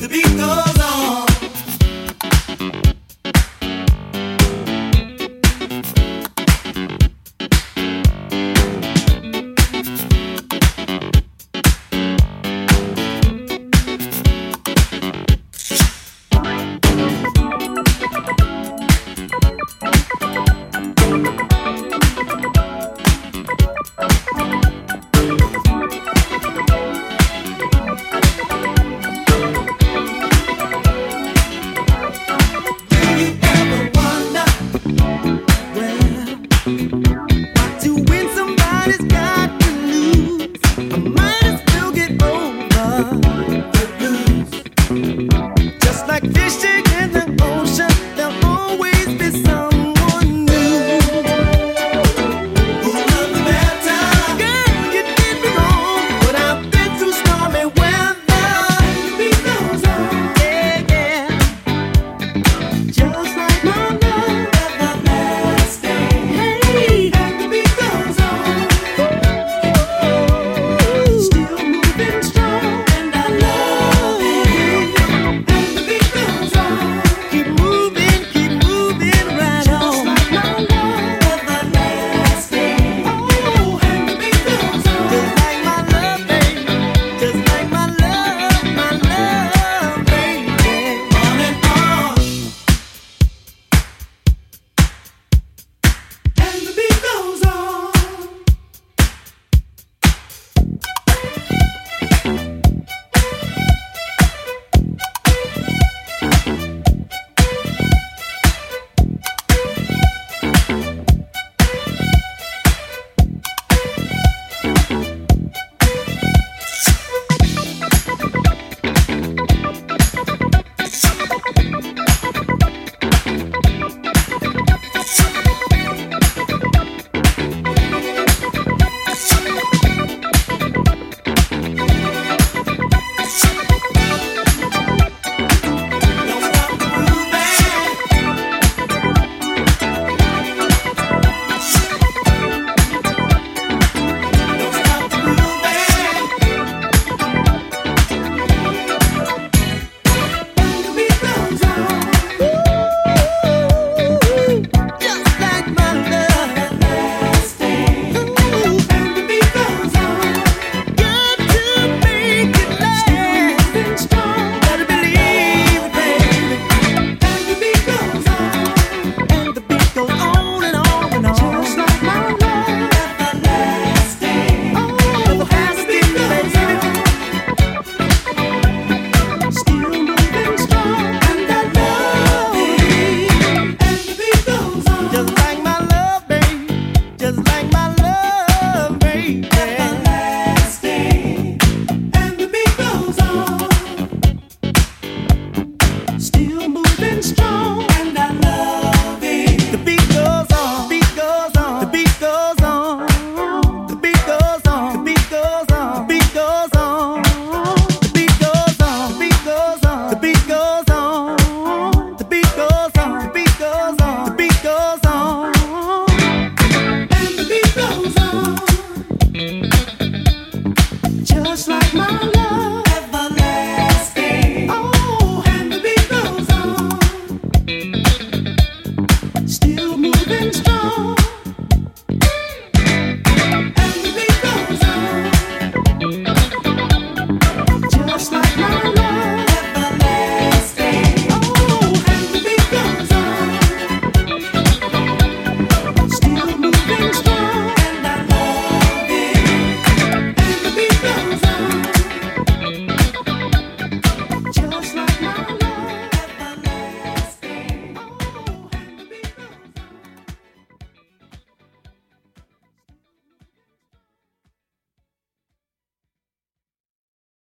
The beat goes on.